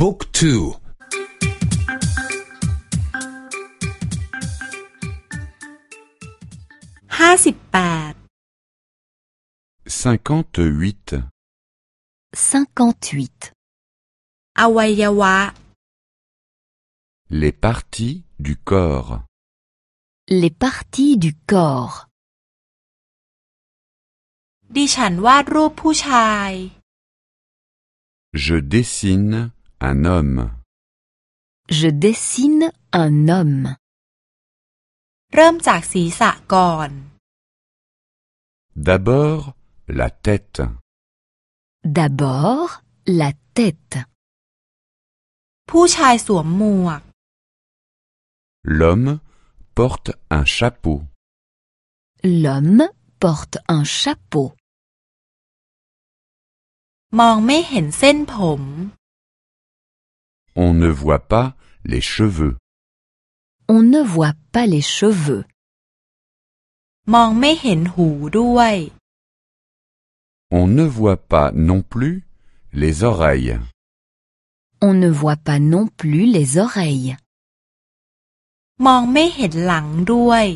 บุ๊กทู ห้าสิบแปด cinquante-huit, 58. อวัยวะ les parties du corps, Les parties du corps. ดิฉันวาดรูปผู้ชาย je dessine un homme, Je dessine un homme. เริ่มจากศีรษะก่อน d'abord la tête, D'abord, la tête. ผู้ชายสวมหมวก l'homme porte un chapeau, L'homme porte un chapeau. มองไม่เห็นเส้นผม on ne voit pas les cheveux, On ne voit pas les cheveux. มองไม่เห็นหูด้วย on ne voit pas non plus les oreilles, On ne voit pas non plus les oreilles. มองไม่เห็นหลังด้วย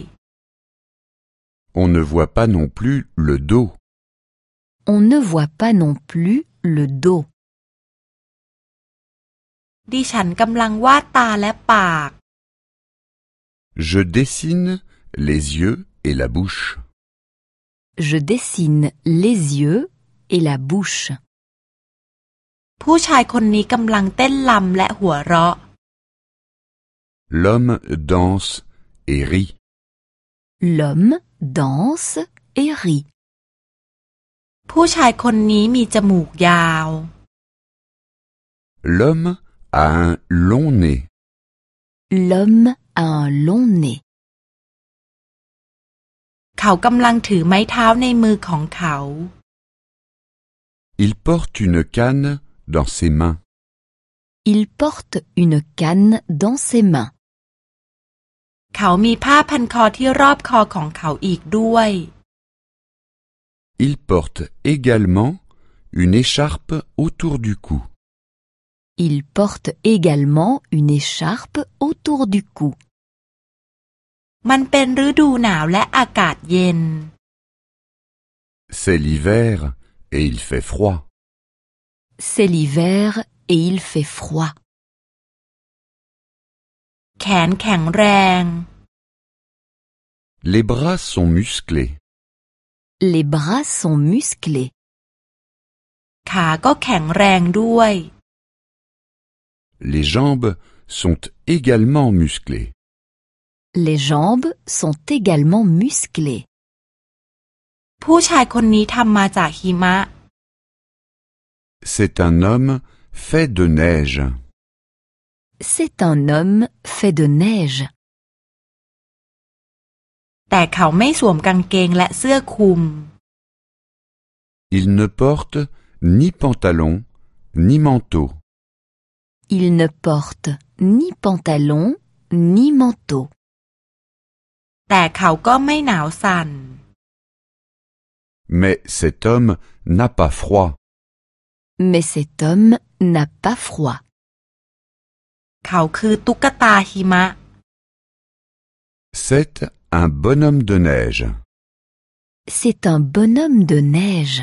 on ne voit pas non plus le dos, On ne voit pas non plus le dos. ดิฉันกำลังวาดตาและปาก je dessine les yeux et la bouche, Je dessine les yeux et la bouche. ผู้ชายคนนี้กำลังเต้นลำและหัวเราะ l'homme danse et rit, L'homme danse et rit. ผู้ชายคนนี้มีจมูกยาว l'homme a un long nez, L'homme a un long nez. เขากำลังถือไม้เท้าในมือของเขา il porte une canne dans ses mains, Il porte une canne dans ses mains. เขามีผ้าพันคอที่รอบคอของเขาอีกด้วย Il porte également une écharpe autour du cou. Il porte également une écharpe autour du cou. มันเป็นฤดูหนาวและอากาศเย็น C'est l'hiver et il fait froid. C'est l'hiver et il fait froid. แขนแข็งแรง Les bras sont musclés. Les bras sont musclés. ขาก็แข็งแรงด้วย Les jambes sont également musclées. Les jambes sont également musclées. C'est un homme fait de neige. C'est un homme fait de neige. Il ne porte ni pantalon ni manteau. Il ne porte ni pantalon ni manteau. แต่เขาก็ไม่หนาวสั่น Mais cet homme n'a pas froid. Mais cet homme n'a pas froid. เขาคือตุ๊กตาหิมะ C'est un bonhomme de neige. C'est un bonhomme de neige.